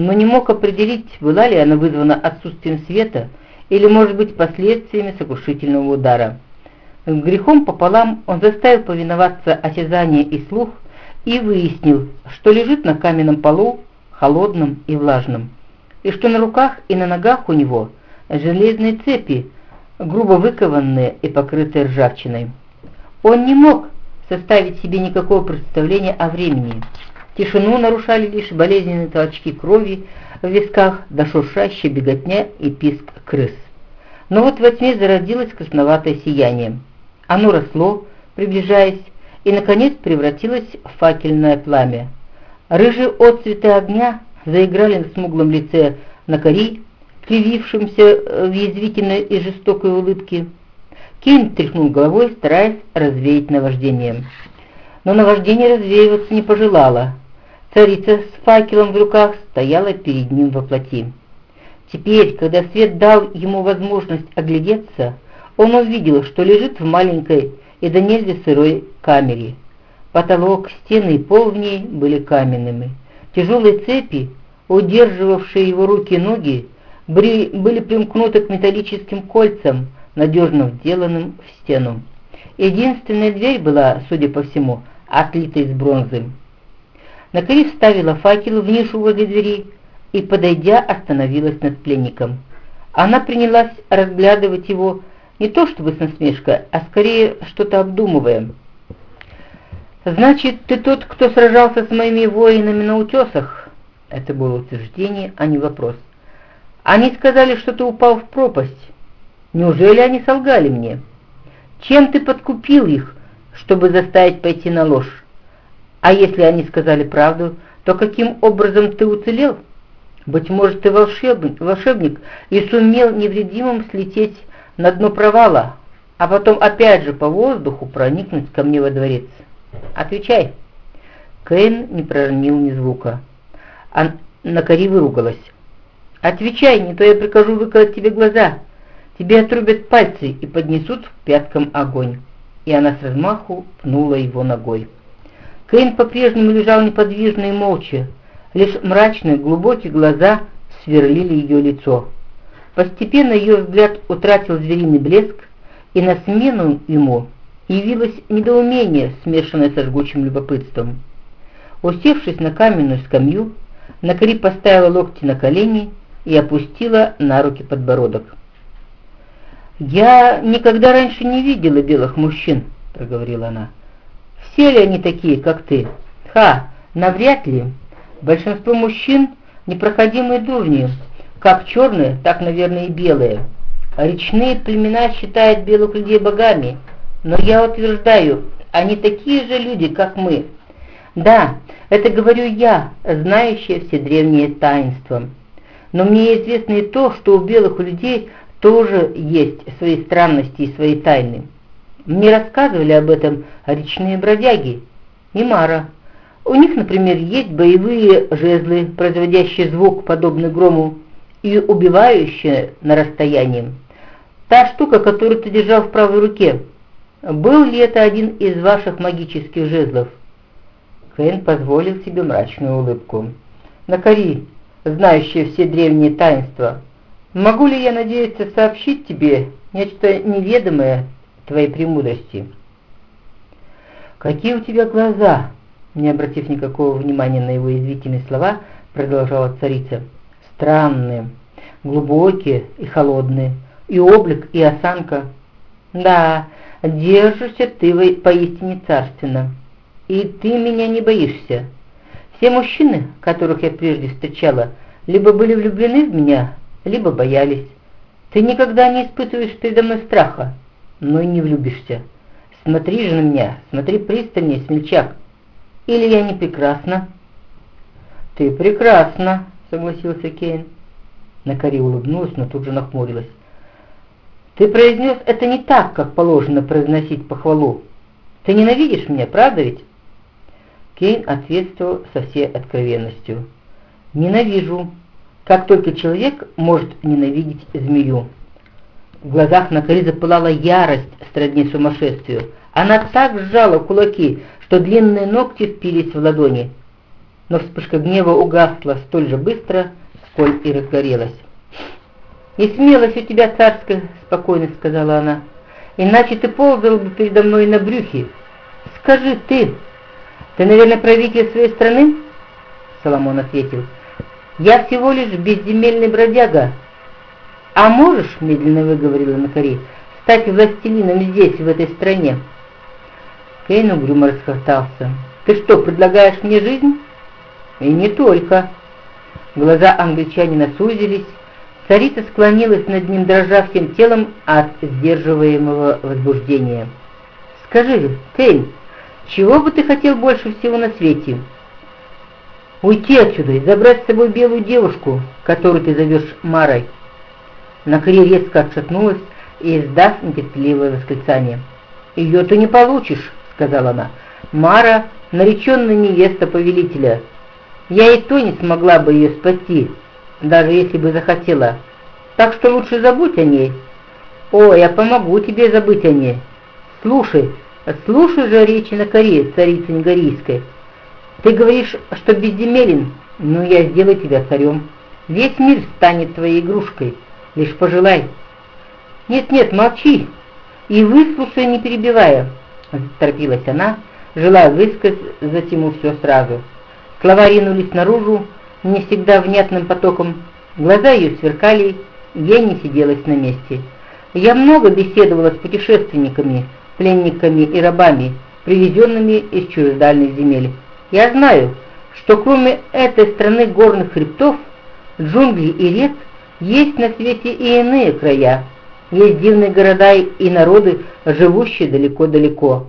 но не мог определить, была ли она вызвана отсутствием света или, может быть, последствиями сокрушительного удара. Грехом пополам он заставил повиноваться осязание и слух и выяснил, что лежит на каменном полу, холодном и влажном, и что на руках и на ногах у него железные цепи, грубо выкованные и покрытые ржавчиной. Он не мог составить себе никакого представления о времени. Тишину нарушали лишь болезненные толчки крови в висках, да шуршащая беготня и писк крыс. Но вот во тьме зародилось красноватое сияние. Оно росло, приближаясь, и, наконец, превратилось в факельное пламя. Рыжие отцветы огня заиграли на смуглом лице Накари, кривившемся в язвительной и жестокой улыбке. Кейн тряхнул головой, стараясь развеять наваждение. Но наваждение развеиваться не пожелало. Царица с факелом в руках стояла перед ним во плоти. Теперь, когда свет дал ему возможность оглядеться, он увидел, что лежит в маленькой и до нельзя сырой камере. Потолок, стены и пол в ней были каменными. Тяжелые цепи, удерживавшие его руки и ноги, были примкнуты к металлическим кольцам, надежно вделанным в стену. Единственная дверь была, судя по всему, отлита из бронзы. Наконец вставила факел в нишу возле двери и, подойдя, остановилась над пленником. Она принялась разглядывать его не то чтобы с насмешкой, а скорее что-то обдумывая. «Значит, ты тот, кто сражался с моими воинами на утесах?» Это было утверждение, а не вопрос. «Они сказали, что ты упал в пропасть. Неужели они солгали мне? Чем ты подкупил их, чтобы заставить пойти на ложь? А если они сказали правду, то каким образом ты уцелел? Быть может, ты волшебник, волшебник и сумел невредимым слететь на дно провала, а потом опять же по воздуху проникнуть ко мне во дворец. Отвечай. Кейн не проронил ни звука. А Накари выругалась. «Отвечай, не то я прикажу выколоть тебе глаза. Тебе отрубят пальцы и поднесут к пяткам огонь». И она с размаху пнула его ногой. Кейн по-прежнему лежал неподвижно и молча. Лишь мрачные глубокие глаза сверлили ее лицо. Постепенно ее взгляд утратил звериный блеск, и на смену ему явилось недоумение, смешанное со жгучим любопытством. Усевшись на каменную скамью, Накри поставила локти на колени и опустила на руки подбородок. «Я никогда раньше не видела белых мужчин», — проговорила она. «Все ли они такие, как ты? Ха, навряд ли. Большинство мужчин — непроходимые дурни, как черные, так, наверное, и белые. Речные племена считают белых людей богами, но я утверждаю, они такие же люди, как мы. Да, это говорю я, знающая все древние таинства. Но мне известно и то, что у белых людей тоже есть свои странности и свои тайны. Мне рассказывали об этом речные бродяги и Мара. У них, например, есть боевые жезлы, производящие звук, подобный грому, и убивающая на расстоянии. Та штука, которую ты держал в правой руке, был ли это один из ваших магических жезлов? Кейн позволил себе мрачную улыбку. Накари, знающая все древние таинства, могу ли я надеяться сообщить тебе нечто неведомое твоей премудрости? «Какие у тебя глаза!» Не обратив никакого внимания на его извительные слова, продолжала царица странные, глубокие и холодные, и облик, и осанка. Да, держишься ты поистине царственно, и ты меня не боишься. Все мужчины, которых я прежде встречала, либо были влюблены в меня, либо боялись. Ты никогда не испытываешь передо мной страха, но и не влюбишься. Смотри же на меня, смотри пристальнее, смельчак. Или я не прекрасна? Ты прекрасна, согласился Кейн. Накари улыбнулась, но тут же нахмурилась. «Ты произнес это не так, как положено произносить похвалу. Ты ненавидишь меня, правда ведь?» Кейн ответствовал со всей откровенностью. «Ненавижу, как только человек может ненавидеть змею». В глазах Накари запылала ярость сродни сумасшествию. Она так сжала кулаки, что длинные ногти впились в ладони. но вспышка гнева угасла столь же быстро, сколь и разгорелась. «И смелость у тебя царская», — спокойно сказала она, — «иначе ты ползал бы передо мной на брюхе. Скажи ты, ты, наверное, правитель своей страны?» Соломон ответил, «Я всего лишь безземельный бродяга». «А можешь, — медленно выговорила Накари, — стать властелином здесь, в этой стране?» Кейн угрюмо расхохотался. «Ты что, предлагаешь мне жизнь?» «И не только». Глаза англичанина сузились, царица склонилась над ним, дрожа всем телом от сдерживаемого возбуждения. «Скажи, Кейн, чего бы ты хотел больше всего на свете?» «Уйти отсюда и забрать с собой белую девушку, которую ты зовешь Марой». Накри резко отшатнулась и издав нетерпеливое восклицание. «Ее ты не получишь», — сказала она. «Мара — нареченная невеста повелителя. Я и то не смогла бы ее спасти, даже если бы захотела. Так что лучше забудь о ней». «О, я помогу тебе забыть о ней. Слушай, слушай же речи на коре, царицы Негорийской. Ты говоришь, что безземелен, но я сделаю тебя царем. Весь мир станет твоей игрушкой, лишь пожелай». «Нет-нет, молчи и выслушай, не перебивая», — торопилась она, желая высказать затему все сразу. Слова ринулись наружу, не всегда внятным потоком, глаза ее сверкали, я не сиделась на месте. Я много беседовала с путешественниками, пленниками и рабами, привезенными из чуждальных земель. Я знаю, что кроме этой страны горных хребтов, джунглей и рек, есть на свете и иные края, есть дивные города и народы, живущие далеко-далеко.